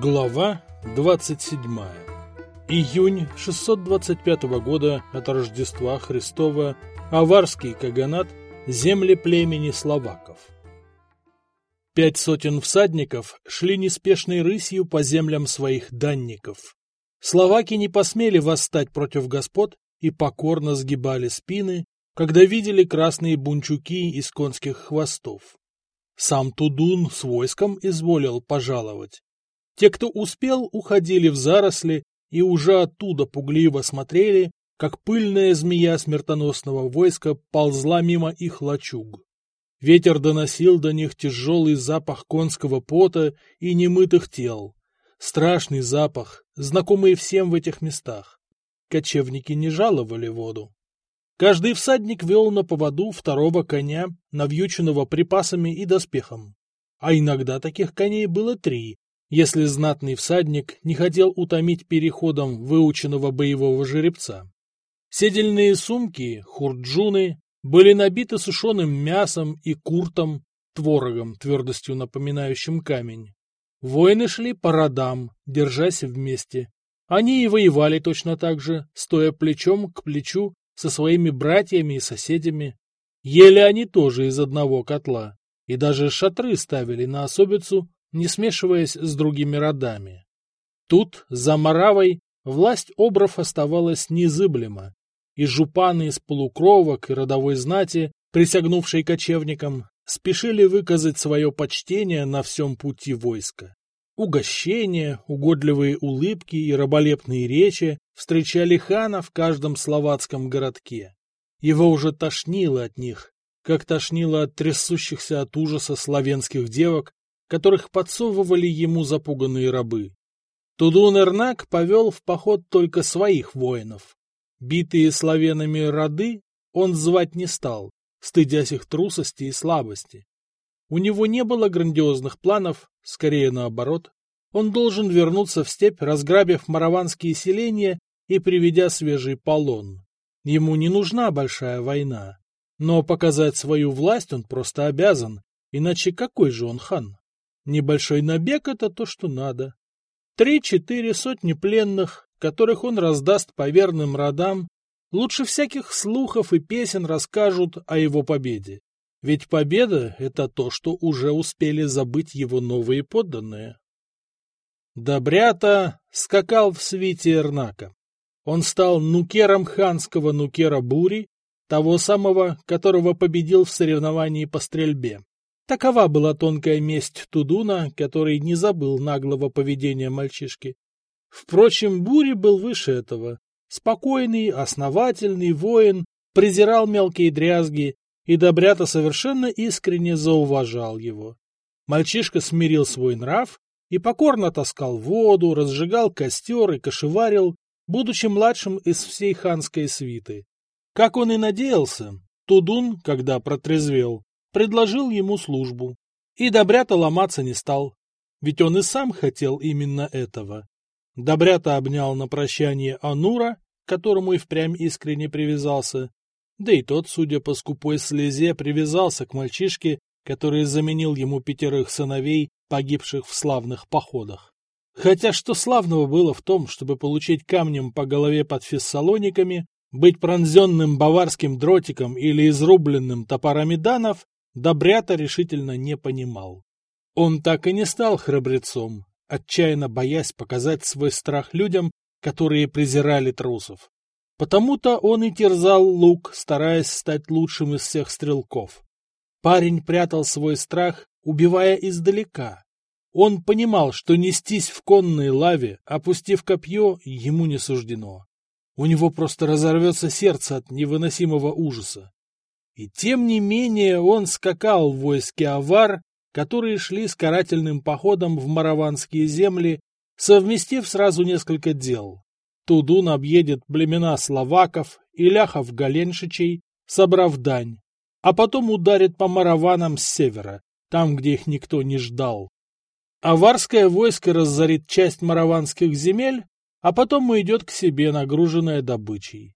Глава 27. Июнь 625 года от Рождества Христова. Аварский каганат. Земли племени словаков. Пять сотен всадников шли неспешной рысью по землям своих данников. Словаки не посмели восстать против господ и покорно сгибали спины, когда видели красные бунчуки из конских хвостов. Сам Тудун с войском изволил пожаловать. Те, кто успел, уходили в заросли и уже оттуда пугливо смотрели, как пыльная змея смертоносного войска ползла мимо их лачуг. Ветер доносил до них тяжелый запах конского пота и немытых тел. Страшный запах, знакомый всем в этих местах. Кочевники не жаловали воду. Каждый всадник вел на поводу второго коня, навьюченного припасами и доспехом. А иногда таких коней было три, если знатный всадник не хотел утомить переходом выученного боевого жеребца. Седельные сумки, хурджуны, были набиты сушеным мясом и куртом, творогом, твердостью напоминающим камень. Воины шли по родам, держась вместе. Они и воевали точно так же, стоя плечом к плечу со своими братьями и соседями. Ели они тоже из одного котла, и даже шатры ставили на особицу не смешиваясь с другими родами. Тут, за Моравой, власть обров оставалась незыблема, и жупаны из полукровок и родовой знати, присягнувшие кочевникам, спешили выказать свое почтение на всем пути войска. Угощения, угодливые улыбки и раболепные речи встречали хана в каждом словацком городке. Его уже тошнило от них, как тошнило от трясущихся от ужаса славянских девок, которых подсовывали ему запуганные рабы. Тудун Эрнак повел в поход только своих воинов. Битые славянами роды он звать не стал, стыдясь их трусости и слабости. У него не было грандиозных планов, скорее наоборот. Он должен вернуться в степь, разграбив мараванские селения и приведя свежий полон. Ему не нужна большая война, но показать свою власть он просто обязан, иначе какой же он хан? Небольшой набег — это то, что надо. Три-четыре сотни пленных, которых он раздаст по верным родам, лучше всяких слухов и песен расскажут о его победе. Ведь победа — это то, что уже успели забыть его новые подданные. Добрята скакал в свите Эрнака. Он стал нукером ханского нукера Бури, того самого, которого победил в соревновании по стрельбе. Такова была тонкая месть Тудуна, который не забыл наглого поведения мальчишки. Впрочем, Бури был выше этого. Спокойный, основательный воин презирал мелкие дрязги, и Добрята совершенно искренне зауважал его. Мальчишка смирил свой нрав и покорно таскал воду, разжигал костер и кошеварил, будучи младшим из всей ханской свиты. Как он и надеялся, Тудун, когда протрезвел, предложил ему службу. И Добрята ломаться не стал, ведь он и сам хотел именно этого. Добрята обнял на прощание Анура, которому и впрямь искренне привязался, да и тот, судя по скупой слезе, привязался к мальчишке, который заменил ему пятерых сыновей, погибших в славных походах. Хотя что славного было в том, чтобы получить камнем по голове под фессалониками, быть пронзенным баварским дротиком или изрубленным топорами данов, Добрята решительно не понимал. Он так и не стал храбрецом, отчаянно боясь показать свой страх людям, которые презирали трусов. Потому-то он и терзал лук, стараясь стать лучшим из всех стрелков. Парень прятал свой страх, убивая издалека. Он понимал, что нестись в конной лаве, опустив копье, ему не суждено. У него просто разорвется сердце от невыносимого ужаса. И тем не менее он скакал в войске авар, которые шли с карательным походом в мараванские земли, совместив сразу несколько дел. Тудун объедет племена словаков и ляхов-галеншичей, собрав дань, а потом ударит по мараванам с севера, там, где их никто не ждал. Аварское войско разорит часть мараванских земель, а потом уйдет к себе, нагруженное добычей.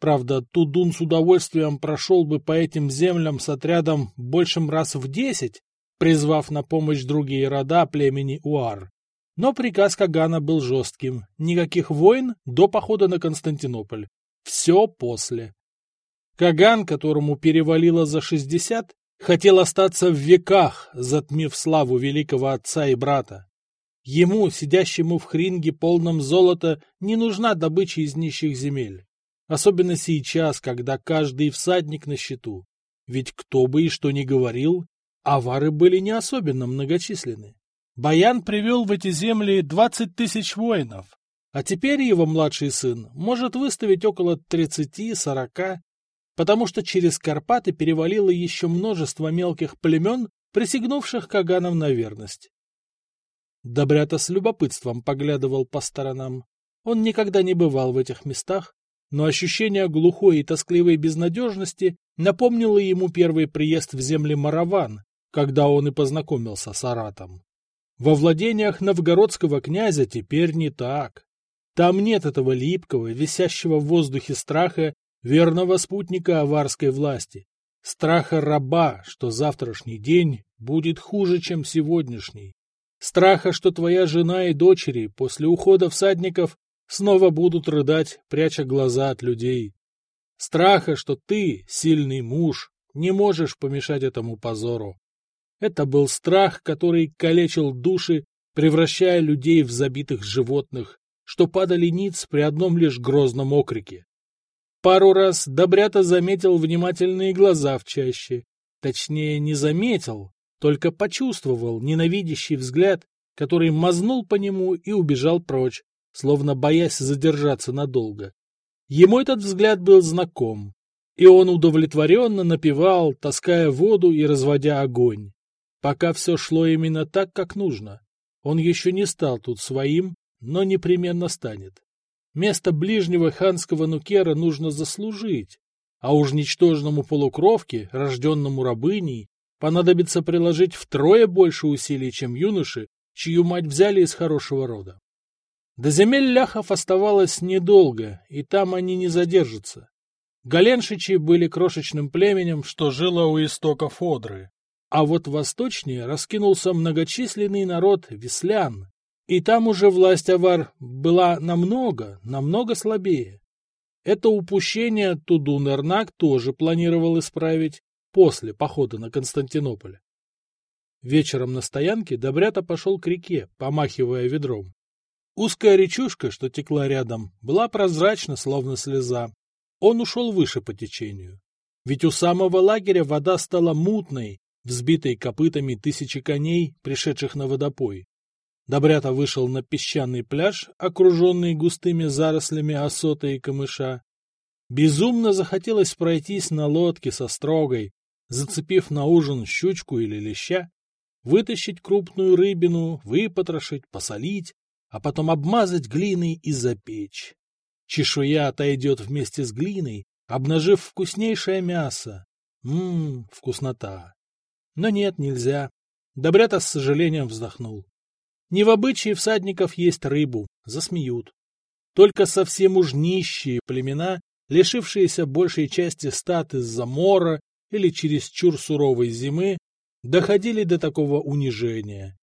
Правда, Тудун с удовольствием прошел бы по этим землям с отрядом большим раз в десять, призвав на помощь другие рода племени Уар. Но приказ Кагана был жестким. Никаких войн до похода на Константинополь. Все после. Каган, которому перевалило за шестьдесят, хотел остаться в веках, затмив славу великого отца и брата. Ему, сидящему в хринге полном золота, не нужна добыча из нищих земель. Особенно сейчас, когда каждый всадник на счету. Ведь кто бы и что ни говорил, авары были не особенно многочисленны. Баян привел в эти земли двадцать тысяч воинов, а теперь его младший сын может выставить около тридцати-сорока, потому что через Карпаты перевалило еще множество мелких племен, присягнувших Каганам на верность. Добрята с любопытством поглядывал по сторонам. Он никогда не бывал в этих местах, но ощущение глухой и тоскливой безнадежности напомнило ему первый приезд в земли Мараван, когда он и познакомился с Аратом. Во владениях новгородского князя теперь не так. Там нет этого липкого, висящего в воздухе страха верного спутника аварской власти, страха раба, что завтрашний день будет хуже, чем сегодняшний, страха, что твоя жена и дочери после ухода всадников снова будут рыдать, пряча глаза от людей, страха, что ты, сильный муж, не можешь помешать этому позору. Это был страх, который калечил души, превращая людей в забитых животных, что падали ниц при одном лишь грозном окрике. Пару раз Добрята заметил внимательные глаза в чаще. Точнее, не заметил, только почувствовал ненавидящий взгляд, который мазнул по нему и убежал прочь, словно боясь задержаться надолго. Ему этот взгляд был знаком, и он удовлетворенно напевал, таская воду и разводя огонь. Пока все шло именно так, как нужно. Он еще не стал тут своим, но непременно станет. Место ближнего ханского нукера нужно заслужить, а уж ничтожному полукровке, рожденному рабыней, понадобится приложить втрое больше усилий, чем юноши, чью мать взяли из хорошего рода. До земель ляхов оставалось недолго, и там они не задержатся. Галеншичи были крошечным племенем, что жило у истоков Одры. А вот восточнее раскинулся многочисленный народ веслян, и там уже власть авар была намного, намного слабее. Это упущение Тудун-Эрнак тоже планировал исправить после похода на Константинополь. Вечером на стоянке Добрята пошел к реке, помахивая ведром. Узкая речушка, что текла рядом, была прозрачна, словно слеза. Он ушел выше по течению. Ведь у самого лагеря вода стала мутной, взбитой копытами тысячи коней, пришедших на водопой. Добрята вышел на песчаный пляж, окруженный густыми зарослями осота и камыша. Безумно захотелось пройтись на лодке со строгой, зацепив на ужин щучку или леща, вытащить крупную рыбину, выпотрошить, посолить, а потом обмазать глиной и запечь. Чешуя отойдет вместе с глиной, обнажив вкуснейшее мясо. Ммм, вкуснота. Но нет, нельзя. Добрята с сожалением вздохнул. Не в обычае всадников есть рыбу, засмеют. Только совсем уж нищие племена, лишившиеся большей части стат из-за мора или чересчур суровой зимы, доходили до такого унижения.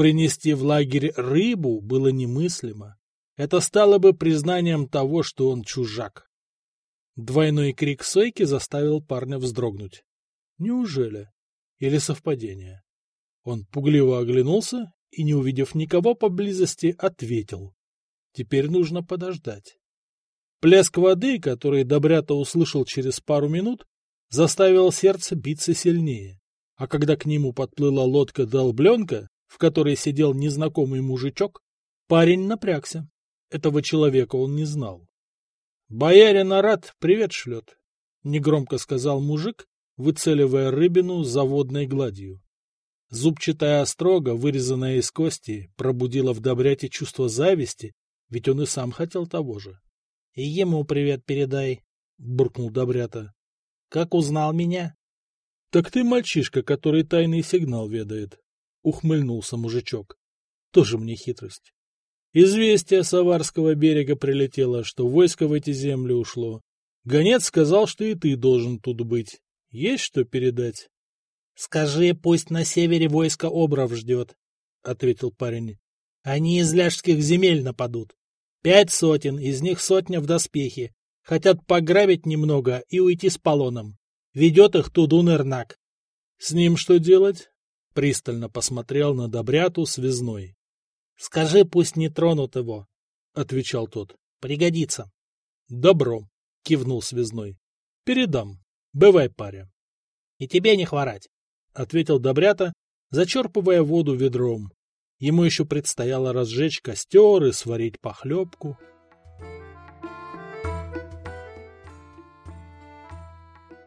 Принести в лагерь рыбу было немыслимо. Это стало бы признанием того, что он чужак. Двойной крик Сойки заставил парня вздрогнуть. Неужели? Или совпадение? Он пугливо оглянулся и, не увидев никого поблизости, ответил. Теперь нужно подождать. Плеск воды, который Добрята услышал через пару минут, заставил сердце биться сильнее. А когда к нему подплыла лодка долбленка, в которой сидел незнакомый мужичок, парень напрягся. Этого человека он не знал. — Боярин Арат привет шлет, — негромко сказал мужик, выцеливая рыбину заводной гладью. Зубчатая острога, вырезанная из кости, пробудила в Добряте чувство зависти, ведь он и сам хотел того же. — И ему привет передай, — буркнул Добрята. — Как узнал меня? — Так ты мальчишка, который тайный сигнал ведает, — ухмыльнулся мужичок. — Тоже мне хитрость. Известие с Аварского берега прилетело, что войско в эти земли ушло. Гонец сказал, что и ты должен тут быть. Есть что передать? — Скажи, пусть на севере войско Обров ждет, — ответил парень. Они из ляжских земель нападут. Пять сотен, из них сотня в доспехе. Хотят пограбить немного и уйти с полоном. Ведет их Тудун Эрнак. С ним что делать? Пристально посмотрел на Добряту связной. — Скажи, пусть не тронут его, — отвечал тот. — Пригодится. — Добро, — кивнул связной. — Передам. Бывай, паря. — И тебе не хворать, — ответил Добрята, зачерпывая воду ведром. Ему еще предстояло разжечь костер и сварить похлебку.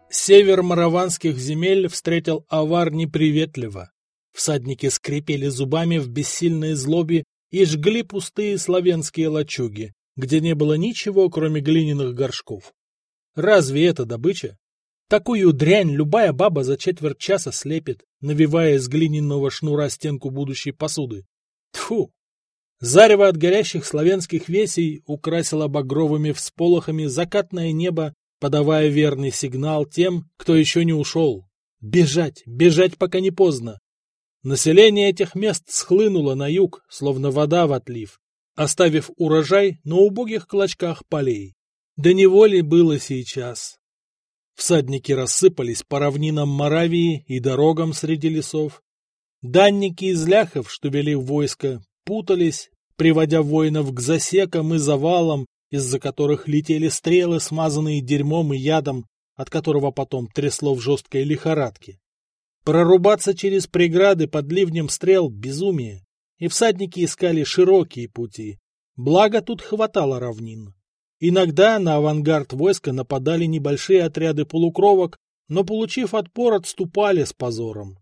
Север мараванских земель встретил авар неприветливо. Всадники скрипели зубами в бессильной злобе и жгли пустые славянские лачуги, где не было ничего, кроме глиняных горшков. Разве это добыча? Такую дрянь любая баба за четверть часа слепит, навивая из глиняного шнура стенку будущей посуды. Тфу! Зарево от горящих славянских весей украсило багровыми всполохами закатное небо, подавая верный сигнал тем, кто еще не ушел. Бежать, бежать, пока не поздно. Население этих мест схлынуло на юг, словно вода в отлив, оставив урожай на убогих клочках полей. Да неволи было сейчас. Всадники рассыпались по равнинам Моравии и дорогам среди лесов. Данники из ляхов, что вели войско, путались, приводя воинов к засекам и завалам, из-за которых летели стрелы, смазанные дерьмом и ядом, от которого потом трясло в жесткой лихорадке. Прорубаться через преграды под ливнем стрел — безумие, и всадники искали широкие пути. Благо тут хватало равнин. Иногда на авангард войска нападали небольшие отряды полукровок, но, получив отпор, отступали с позором.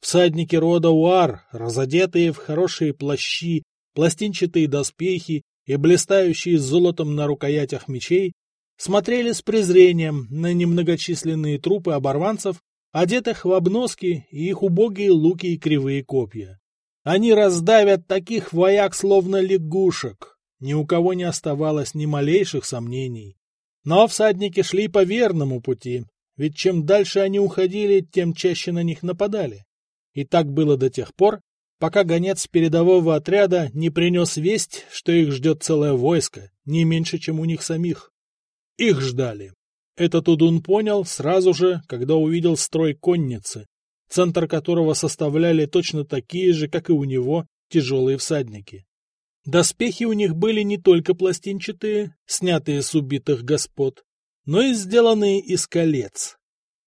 Всадники рода Уар, разодетые в хорошие плащи, пластинчатые доспехи и блистающие золотом на рукоятях мечей, смотрели с презрением на немногочисленные трупы оборванцев, одетых в обноски и их убогие луки и кривые копья. Они раздавят таких вояк, словно лягушек, ни у кого не оставалось ни малейших сомнений. Но всадники шли по верному пути, ведь чем дальше они уходили, тем чаще на них нападали. И так было до тех пор, пока гонец передового отряда не принес весть, что их ждет целое войско, не меньше, чем у них самих. Их ждали. Этот Удун понял сразу же, когда увидел строй конницы, центр которого составляли точно такие же, как и у него, тяжелые всадники. Доспехи у них были не только пластинчатые, снятые с убитых господ, но и сделанные из колец.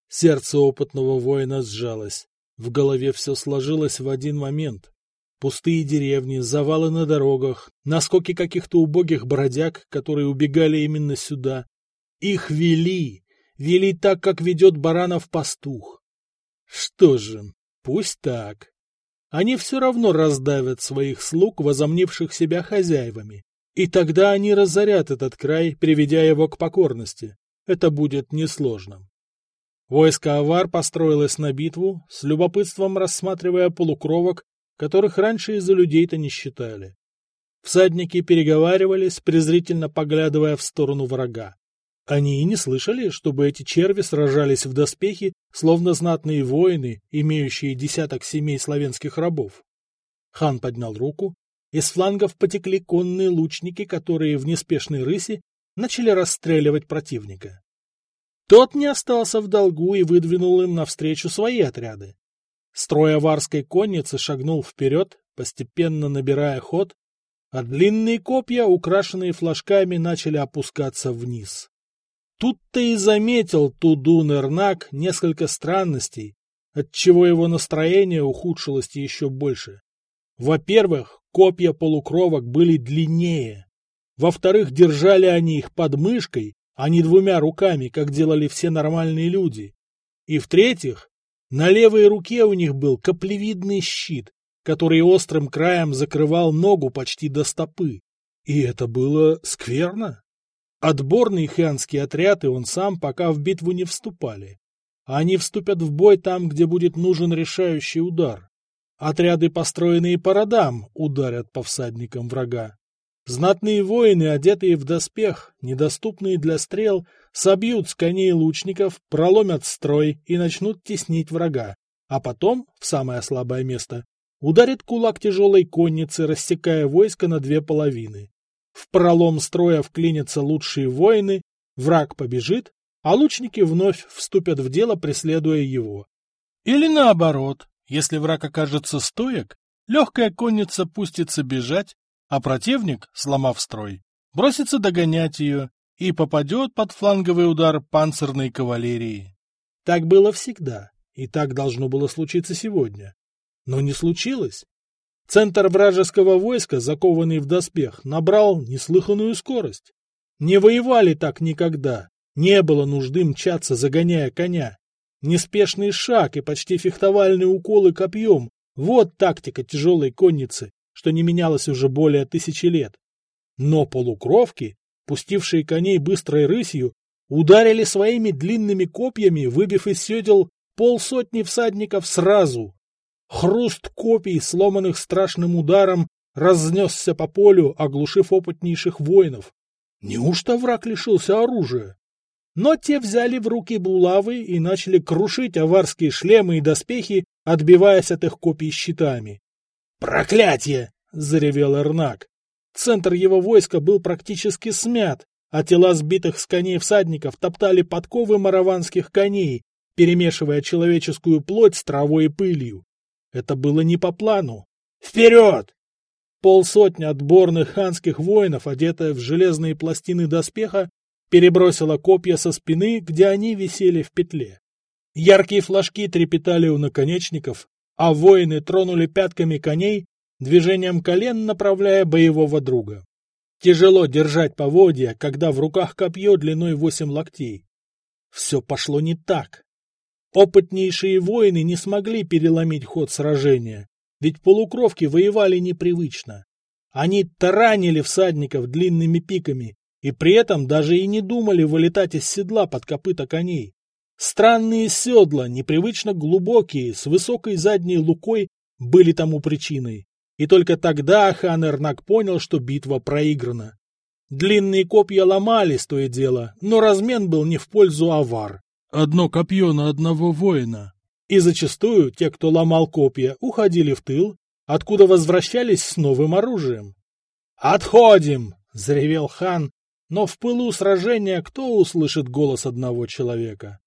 Сердце опытного воина сжалось. В голове все сложилось в один момент. Пустые деревни, завалы на дорогах, наскоки каких-то убогих бродяг, которые убегали именно сюда. Их вели, вели так, как ведет баранов пастух. Что же, пусть так они все равно раздавят своих слуг, возомнивших себя хозяевами. И тогда они разорят этот край, приведя его к покорности. Это будет несложно. Войско Авар построилось на битву, с любопытством рассматривая полукровок, которых раньше из-за людей-то не считали. Всадники переговаривались, презрительно поглядывая в сторону врага. Они и не слышали, чтобы эти черви сражались в доспехи, словно знатные воины, имеющие десяток семей славянских рабов. Хан поднял руку, из флангов потекли конные лучники, которые в неспешной рыси начали расстреливать противника. Тот не остался в долгу и выдвинул им навстречу свои отряды. Строй аварской конницы шагнул вперед, постепенно набирая ход, а длинные копья, украшенные флажками, начали опускаться вниз. Тут-то и заметил Тудун Эрнак несколько странностей, отчего его настроение ухудшилось еще больше. Во-первых, копья полукровок были длиннее. Во-вторых, держали они их под мышкой, а не двумя руками, как делали все нормальные люди. И в-третьих, на левой руке у них был каплевидный щит, который острым краем закрывал ногу почти до стопы. И это было скверно. Отборный ханский отряд и он сам пока в битву не вступали. Они вступят в бой там, где будет нужен решающий удар. Отряды, построенные по родам, ударят по всадникам врага. Знатные воины, одетые в доспех, недоступные для стрел, собьют с коней лучников, проломят строй и начнут теснить врага, а потом, в самое слабое место, Ударит кулак тяжелой конницы, рассекая войско на две половины. В пролом строя вклинятся лучшие воины, враг побежит, а лучники вновь вступят в дело, преследуя его. Или наоборот, если враг окажется стоек, легкая конница пустится бежать, а противник, сломав строй, бросится догонять ее и попадет под фланговый удар панцирной кавалерии. Так было всегда, и так должно было случиться сегодня. Но не случилось. Центр вражеского войска, закованный в доспех, набрал неслыханную скорость. Не воевали так никогда, не было нужды мчаться, загоняя коня. Неспешный шаг и почти фехтовальные уколы копьем — вот тактика тяжелой конницы, что не менялось уже более тысячи лет. Но полукровки, пустившие коней быстрой рысью, ударили своими длинными копьями, выбив из седел полсотни всадников сразу. Хруст копий, сломанных страшным ударом, разнесся по полю, оглушив опытнейших воинов. Неужто враг лишился оружия? Но те взяли в руки булавы и начали крушить аварские шлемы и доспехи, отбиваясь от их копий щитами. «Проклятие!» — заревел Эрнак. Центр его войска был практически смят, а тела сбитых с коней всадников топтали подковы мараванских коней, перемешивая человеческую плоть с травой и пылью. Это было не по плану. «Вперед!» Полсотни отборных ханских воинов, одетая в железные пластины доспеха, перебросила копья со спины, где они висели в петле. Яркие флажки трепетали у наконечников, а воины тронули пятками коней, движением колен направляя боевого друга. Тяжело держать поводья, когда в руках копье длиной восемь локтей. Все пошло не так. Опытнейшие воины не смогли переломить ход сражения, ведь полукровки воевали непривычно. Они таранили всадников длинными пиками и при этом даже и не думали вылетать из седла под копыта коней. Странные седла, непривычно глубокие, с высокой задней лукой, были тому причиной. И только тогда хан Эрнак понял, что битва проиграна. Длинные копья ломались, то и дело, но размен был не в пользу авар. Одно копье на одного воина. И зачастую те, кто ломал копья, уходили в тыл, откуда возвращались с новым оружием. «Отходим!» — заревел хан, но в пылу сражения кто услышит голос одного человека?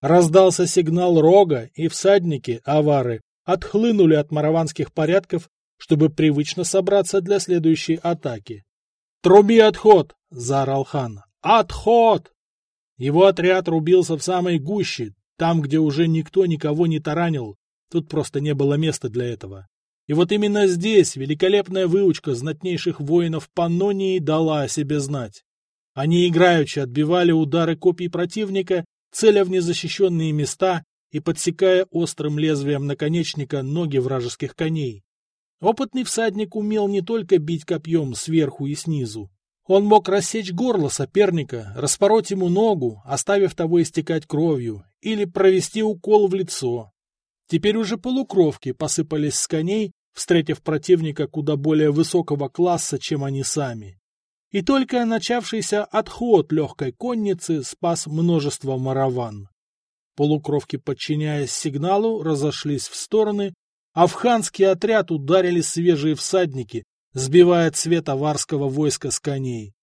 Раздался сигнал рога, и всадники, авары, отхлынули от мараванских порядков чтобы привычно собраться для следующей атаки. «Труби отход!» — заорал хан. «Отход!» Его отряд рубился в самой гуще, там, где уже никто никого не таранил, тут просто не было места для этого. И вот именно здесь великолепная выучка знатнейших воинов Паннонии дала о себе знать. Они играючи отбивали удары копий противника, целя в незащищенные места и подсекая острым лезвием наконечника ноги вражеских коней. Опытный всадник умел не только бить копьем сверху и снизу. Он мог рассечь горло соперника, распороть ему ногу, оставив того истекать кровью, или провести укол в лицо. Теперь уже полукровки посыпались с коней, встретив противника куда более высокого класса, чем они сами. И только начавшийся отход легкой конницы спас множество мараван. Полукровки, подчиняясь сигналу, разошлись в стороны, Афханский отряд ударили свежие всадники, сбивая цвет аварского войска с коней.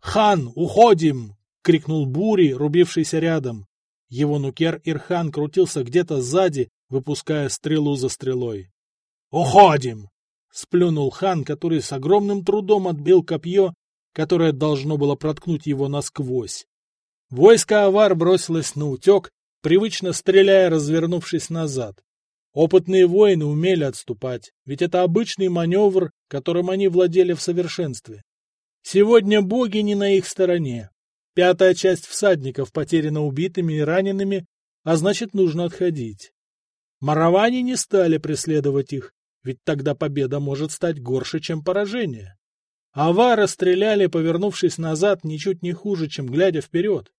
«Хан, уходим!» — крикнул Бури, рубившийся рядом. Его нукер Ирхан крутился где-то сзади, выпуская стрелу за стрелой. «Уходим!» — сплюнул хан, который с огромным трудом отбил копье, которое должно было проткнуть его насквозь. Войско авар бросилось на утек, привычно стреляя, развернувшись назад. Опытные воины умели отступать, ведь это обычный маневр, которым они владели в совершенстве. Сегодня боги не на их стороне. Пятая часть всадников потеряна убитыми и ранеными, а значит, нужно отходить. Мараване не стали преследовать их, ведь тогда победа может стать горше, чем поражение. Авары стреляли, повернувшись назад, ничуть не хуже, чем глядя вперед.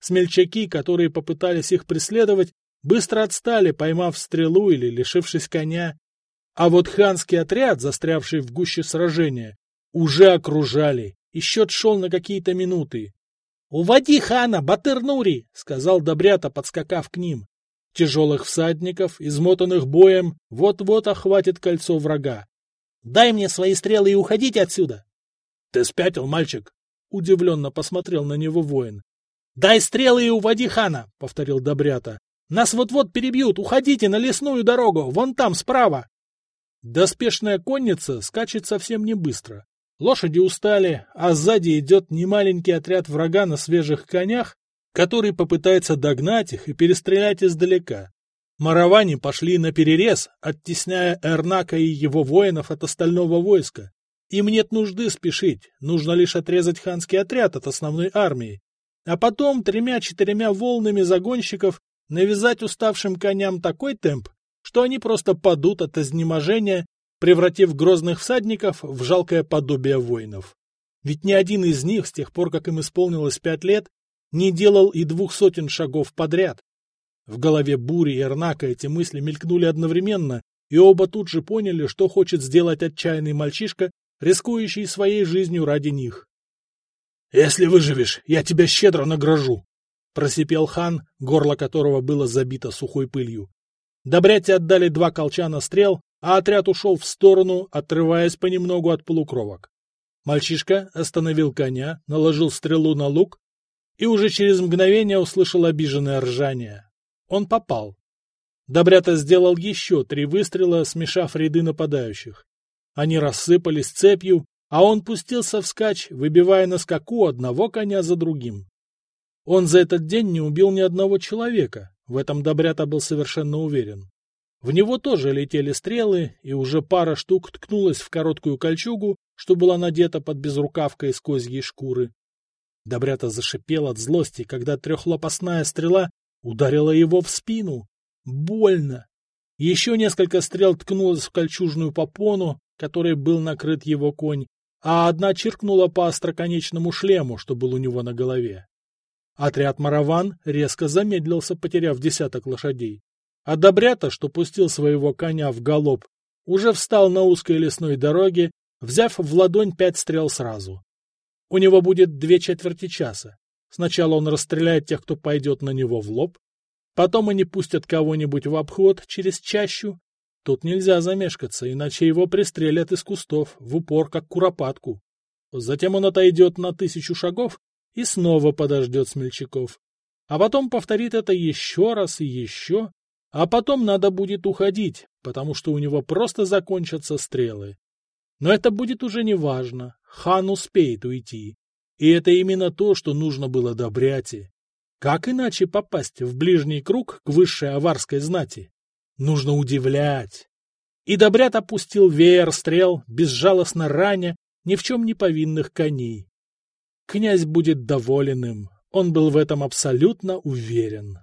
Смельчаки, которые попытались их преследовать, быстро отстали, поймав стрелу или лишившись коня. А вот ханский отряд, застрявший в гуще сражения, уже окружали, и счет шел на какие-то минуты. — Уводи хана, Батыр-Нури! — сказал Добрята, подскакав к ним. Тяжелых всадников, измотанных боем, вот-вот охватит кольцо врага. «Дай мне свои стрелы и уходите отсюда!» «Ты спятил, мальчик!» — удивленно посмотрел на него воин. «Дай стрелы и уводи хана!» — повторил Добрята. «Нас вот-вот перебьют! Уходите на лесную дорогу! Вон там, справа!» Доспешная конница скачет совсем не быстро. Лошади устали, а сзади идет немаленький отряд врага на свежих конях, который попытается догнать их и перестрелять издалека. Маравани пошли на перерез, оттесняя Эрнака и его воинов от остального войска. Им нет нужды спешить, нужно лишь отрезать ханский отряд от основной армии, а потом тремя-четырьмя волнами загонщиков навязать уставшим коням такой темп, что они просто падут от изнеможения, превратив грозных всадников в жалкое подобие воинов. Ведь ни один из них, с тех пор, как им исполнилось пять лет, не делал и двух сотен шагов подряд. В голове Бури и Эрнака эти мысли мелькнули одновременно, и оба тут же поняли, что хочет сделать отчаянный мальчишка, рискующий своей жизнью ради них. — Если выживешь, я тебя щедро награжу! — просипел хан, горло которого было забито сухой пылью. Добряти отдали два колчана стрел, а отряд ушел в сторону, отрываясь понемногу от полукровок. Мальчишка остановил коня, наложил стрелу на лук и уже через мгновение услышал обиженное ржание. Он попал. Добрята сделал еще три выстрела, смешав ряды нападающих. Они рассыпались цепью, а он пустился вскачь, выбивая на скаку одного коня за другим. Он за этот день не убил ни одного человека, в этом Добрята был совершенно уверен. В него тоже летели стрелы, и уже пара штук ткнулась в короткую кольчугу, что была надета под безрукавкой из козьей шкуры. Добрята зашипел от злости, когда трехлопастная стрела ударила его в спину. Больно! Еще несколько стрел ткнулось в кольчужную попону, которой был накрыт его конь, а одна чиркнула по остроконечному шлему, что был у него на голове. Отряд Мараван резко замедлился, потеряв десяток лошадей. А Добрята, что пустил своего коня в галоп, уже встал на узкой лесной дороге, взяв в ладонь пять стрел сразу. У него будет две четверти часа. Сначала он расстреляет тех, кто пойдет на него в лоб, потом они пустят кого-нибудь в обход через чащу. Тут нельзя замешкаться, иначе его пристрелят из кустов, в упор, как куропатку. Затем он отойдет на тысячу шагов и снова подождет смельчаков. А потом повторит это еще раз и еще, а потом надо будет уходить, потому что у него просто закончатся стрелы. Но это будет уже не важно. Хан успеет уйти. И это именно то, что нужно было Добряти. Как иначе попасть в ближний круг к высшей аварской знати? Нужно удивлять. И Добрят опустил веер стрел, безжалостно раня ни в чем не повинных коней. Князь будет доволен им, он был в этом абсолютно уверен.